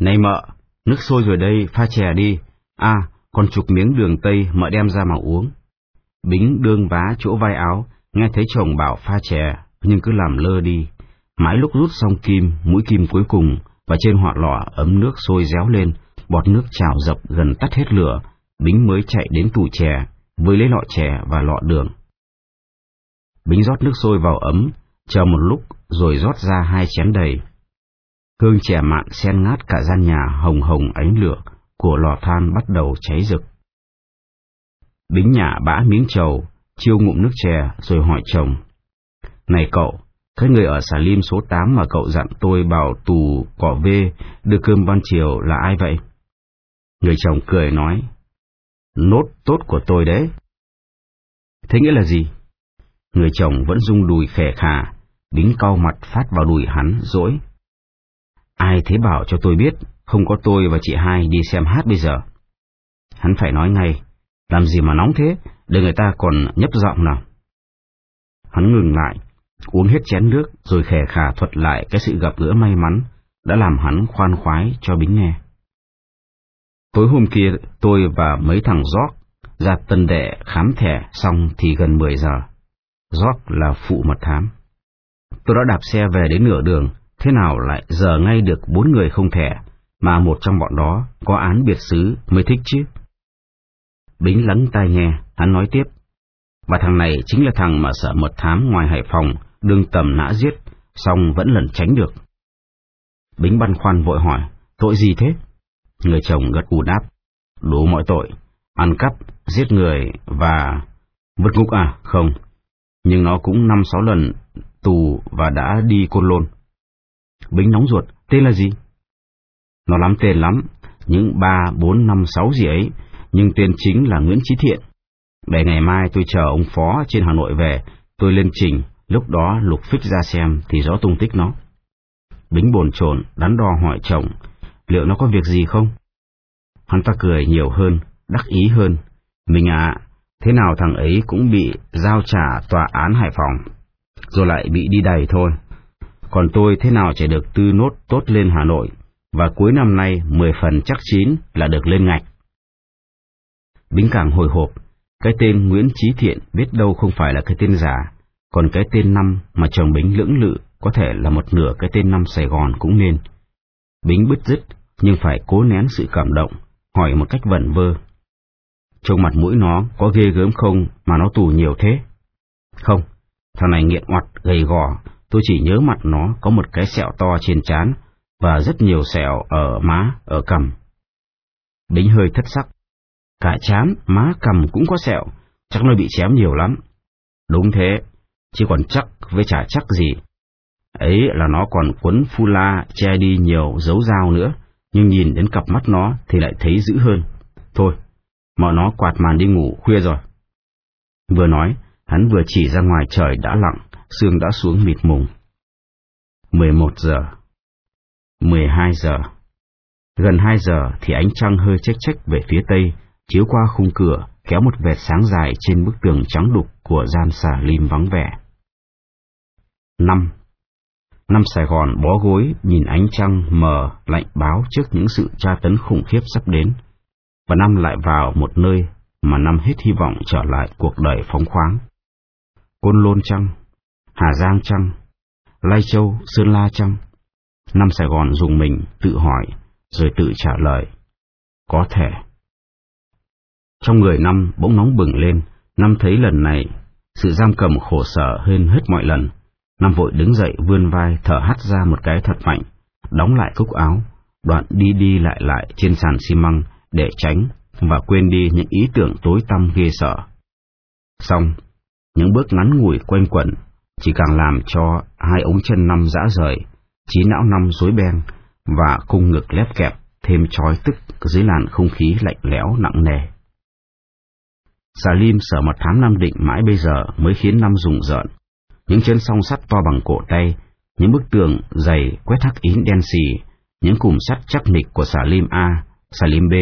Này mợ, nước sôi rồi đây, pha chè đi. À, còn chục miếng đường tây mợ đem ra mà uống. Bính đương vá chỗ vai áo, nghe thấy chồng bảo pha chè, nhưng cứ làm lơ đi. Mãi lúc rút xong kim, mũi kim cuối cùng, và trên họa lọ ấm nước sôi réo lên, bọt nước trào dập gần tắt hết lửa, Bính mới chạy đến tủ chè, với lấy lọ chè và lọ đường. Bính rót nước sôi vào ấm, chờ một lúc rồi rót ra hai chén đầy. Hương chè mạn sen ngát cả gian nhà hồng hồng ánh lửa của lò than bắt đầu cháy rực. Bính nhà bã miếng trầu, chiêu ngụm nước chè rồi hỏi chồng. Này cậu, cái người ở xà lim số 8 mà cậu dặn tôi bảo tù cỏ vê đưa cơm ban chiều là ai vậy? Người chồng cười nói, nốt tốt của tôi đấy. Thế nghĩa là gì? Người chồng vẫn rung đùi khẻ khà, bính cau mặt phát vào đùi hắn, dỗi. Ai thế bảo cho tôi biết, không có tôi và chị hai đi xem hát bây giờ. Hắn phải nói ngay, làm gì mà nóng thế, để người ta còn nhấp giọng nào. Hắn ngừng lại, uống hết chén nước rồi khè khà thuật lại cái sự gặp gỡ may mắn đã làm hắn khoan khoái cho Bính nghe. Tối hôm kia tôi và mấy thằng Gióc ra tân đệ khám thẻ xong thì gần 10 giờ. Gióc là phụ mật thám. Tôi đã đạp xe về đến nửa đường, thế nào lại giờ ngay được bốn người không thẻ, mà một trong bọn đó có án biệt xứ mới thích chứ. Bính lắng tai nghe, hắn nói tiếp. Và thằng này chính là thằng mà sợ mật thám ngoài Hải Phòng, đương tầm nã giết, xong vẫn lần tránh được. Bính băn khoăn vội hỏi, tội gì thế? Người chồng gật gù đáp, đủ mọi tội, ăn cắp, giết người và... vượt ngục à? Không, nhưng nó cũng năm sáu lần tù và đã đi côn lôn. Bính nóng ruột, tên là gì? Nó lắm tên lắm, những ba, bốn, năm, sáu gì ấy, nhưng tên chính là Nguyễn Chí Thiện. Để ngày mai tôi chờ ông Phó trên Hà Nội về, tôi lên trình, lúc đó lục phích ra xem thì rõ tung tích nó. Bính bồn chồn đắn đo hỏi chồng, liệu nó có việc gì không? Hắn ta cười nhiều hơn, đắc ý hơn. Mình à, thế nào thằng ấy cũng bị giao trả tòa án Hải Phòng, rồi lại bị đi đầy thôi. Còn tôi thế nào chỉ được tư nốt tốt lên Hà Nội, và cuối năm nay mười phần chắc chín là được lên ngạch. Bính càng hồi hộp, cái tên Nguyễn Trí Thiện biết đâu không phải là cái tên giả, còn cái tên năm mà chồng Bính lưỡng lự có thể là một nửa cái tên năm Sài Gòn cũng nên. Bính bứt rứt, nhưng phải cố nén sự cảm động, hỏi một cách vẩn vơ. Trông mặt mũi nó có ghê gớm không mà nó tù nhiều thế? Không, thằng này nghiện oặt, gầy gò, tôi chỉ nhớ mặt nó có một cái sẹo to trên trán và rất nhiều sẹo ở má, ở cằm. Bính hơi thất sắc. Cả chán, má, cằm cũng có sẹo, chắc nó bị chém nhiều lắm. Đúng thế, chứ còn chắc với chả chắc gì. Ấy là nó còn quấn phu la che đi nhiều dấu dao nữa, nhưng nhìn đến cặp mắt nó thì lại thấy dữ hơn. Thôi, mở nó quạt màn đi ngủ khuya rồi. Vừa nói, hắn vừa chỉ ra ngoài trời đã lặng, sương đã xuống mịt mùng. 11 giờ 12 giờ Gần 2 giờ thì ánh trăng hơi chếch chếch về phía tây, chiếu qua khung cửa, kéo một vệt sáng dài trên bức tường trắng đục của gian xà lim vắng vẻ. 5. Năm Sài Gòn bó gối nhìn ánh trăng mờ lạnh báo trước những sự tra tấn khủng khiếp sắp đến, và năm lại vào một nơi mà năm hết hy vọng trở lại cuộc đời phóng khoáng. Côn Lôn Trăng, Hà Giang Trăng, Lai Châu, Sơn La Trăng. Năm Sài Gòn dùng mình tự hỏi, rồi tự trả lời. Có thể. Trong người năm bỗng nóng bừng lên, năm thấy lần này, sự giam cầm khổ sở hơn hết mọi lần. Năm vội đứng dậy vươn vai thở hắt ra một cái thật mạnh, đóng lại cúc áo, đoạn đi đi lại lại trên sàn xi măng để tránh và quên đi những ý tưởng tối tăm ghê sợ. Xong, những bước ngắn ngủi quanh quẩn chỉ càng làm cho hai ống chân năm dã rời, trí não năm rối beng và cung ngực lép kẹp thêm trói tức dưới làn không khí lạnh lẽo nặng nề. Xà Lim sở mật thám Nam Định mãi bây giờ mới khiến năm rùng rợn. Những chân song sắt to bằng cổ tay, những bức tường dày quét hắc ín đen xì, những cùm sắt chắc nịch của xà Lim A, xà Lim B,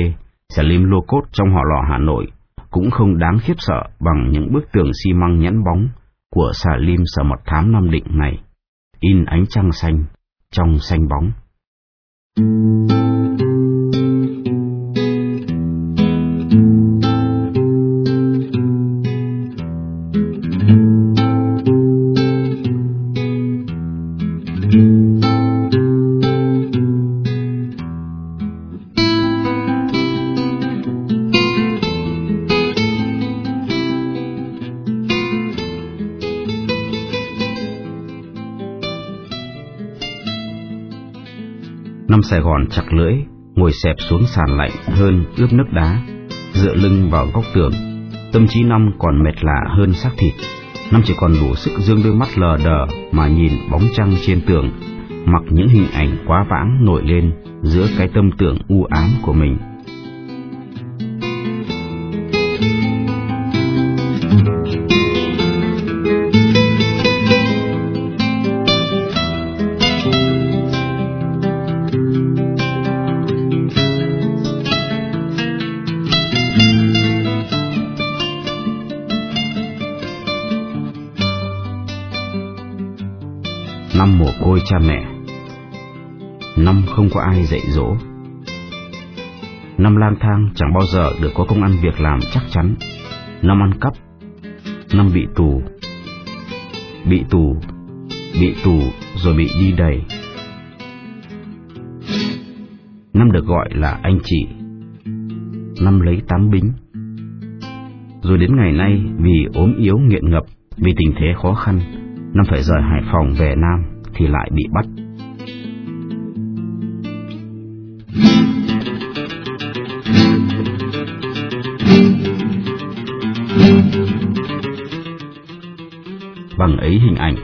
xà Lim Lô Cốt trong họ lò Hà Nội cũng không đáng khiếp sợ bằng những bức tường xi măng nhẵn bóng của xà lim sở mật thám Nam Định này, in ánh trăng xanh trong xanh bóng. Thank you. Năm Sài Gòn chặt lưỡi, ngồi xẹp xuống sàn lạnh hơn ướp nước đá, dựa lưng vào góc tường. Tâm trí năm còn mệt lạ hơn xác thịt. Năm chỉ còn đủ sức dương đôi mắt lờ đờ mà nhìn bóng trăng trên tường, mặc những hình ảnh quá vãng nổi lên giữa cái tâm tưởng u ám của mình. Năm mồ côi cha mẹ. Năm không có ai dạy dỗ. Năm lang thang chẳng bao giờ được có công ăn việc làm chắc chắn. Năm ăn cắp. Năm bị tù. Bị tù. Bị tù rồi bị đi đầy. Năm được gọi là anh chị. Năm lấy tám bính. Rồi đến ngày nay vì ốm yếu nghiện ngập, vì tình thế khó khăn năm phải rời hải phòng về nam thì lại bị bắt. Bằng ấy hình ảnh,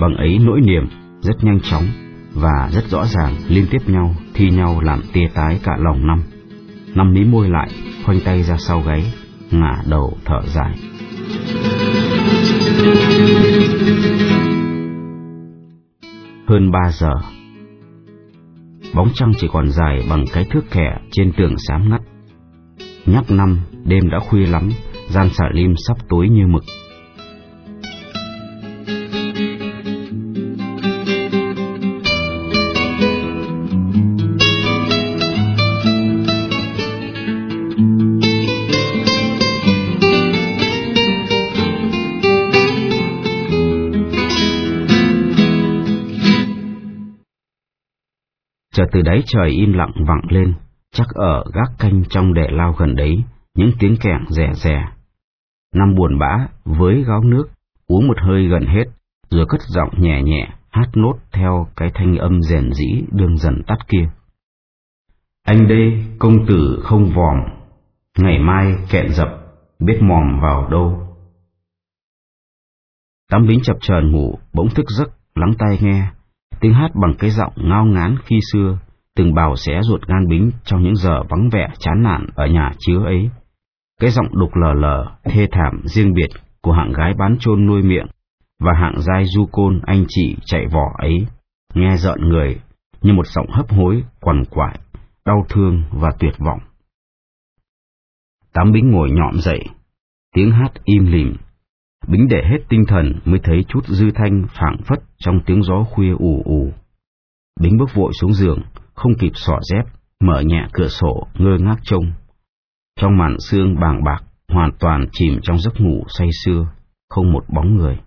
bằng ấy nỗi niềm rất nhanh chóng và rất rõ ràng liên tiếp nhau thi nhau làm tia tái cả lòng năm. Năm mí môi lại, khoanh tay ra sau gáy, ngả đầu thở dài hơn ba giờ. Bóng trăng chỉ còn dài bằng cái thước kẻ trên tường xám ngắt. Nhắc năm, đêm đã khuya lắm, gian xả lim sắp tối như mực. Từ đáy trời im lặng vọng lên, chắc ở gác canh trong đệ lao gần đấy, những tiếng kẹng rè rè Năm buồn bã, với gáo nước, uống một hơi gần hết, rồi cất giọng nhẹ nhẹ, hát nốt theo cái thanh âm rèn dĩ đương dần tắt kia. Anh đê, công tử không vòm, ngày mai kẹn dập, biết mòm vào đâu. Tắm lính chập chờn ngủ, bỗng thức giấc, lắng tai nghe, tiếng hát bằng cái giọng ngao ngán khi xưa, từng bào xé ruột gan bính trong những giờ vắng vẻ chán nản ở nhà chứa ấy. Cái giọng đục lờ lờ, thê thảm riêng biệt của hạng gái bán chôn nuôi miệng và hạng giai du côn anh chị chạy vỏ ấy, nghe rợn người như một giọng hấp hối, quằn quại, đau thương và tuyệt vọng. Tám bính ngồi nhọm dậy, tiếng hát im lìm, Bính để hết tinh thần mới thấy chút dư thanh phảng phất trong tiếng gió khuya ù ù. Bính bước vội xuống giường, không kịp xỏ dép, mở nhẹ cửa sổ, ngơ ngác trông. Trong màn xương bàng bạc, hoàn toàn chìm trong giấc ngủ say sưa, không một bóng người.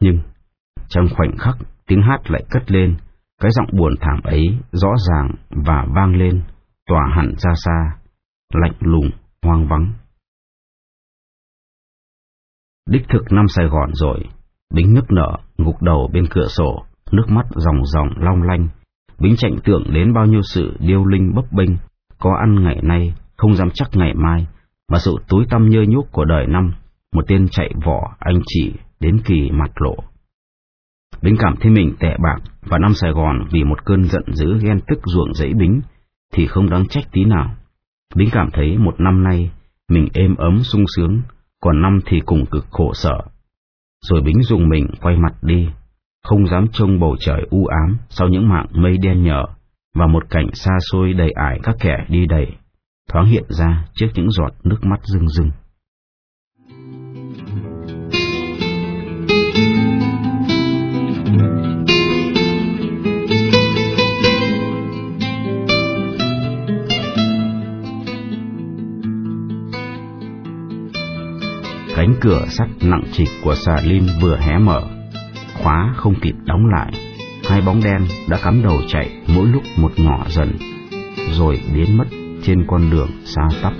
Nhưng, trong khoảnh khắc, tiếng hát lại cất lên, cái giọng buồn thảm ấy rõ ràng và vang lên, tỏa hẳn ra xa, lạnh lùng, hoang vắng. Đích thực năm Sài Gòn rồi, Bính nức nở, ngục đầu bên cửa sổ, nước mắt ròng ròng long lanh. Bính chạy tưởng đến bao nhiêu sự điêu linh bấp bênh, có ăn ngày nay, không dám chắc ngày mai, mà sự túi tăm nhơ nhúc của đời năm, một tên chạy vỏ anh chị đến kỳ mặt lộ. Bính cảm thấy mình tệ bạc và năm Sài Gòn vì một cơn giận dữ ghen tức ruộng dãy Bính thì không đáng trách tí nào. Bính cảm thấy một năm nay mình êm ấm sung sướng, còn năm thì cùng cực khổ sở. Rồi Bính dùng mình quay mặt đi, không dám trông bầu trời u ám sau những mạng mây đen nhở và một cảnh xa xôi đầy ải các kẻ đi đầy, thoáng hiện ra trước những giọt nước mắt rưng rưng. Cánh cửa sắt nặng trịch của xà lim vừa hé mở, khóa không kịp đóng lại. Hai bóng đen đã cắm đầu chạy mỗi lúc một nhỏ dần, rồi biến mất trên con đường xa tắp.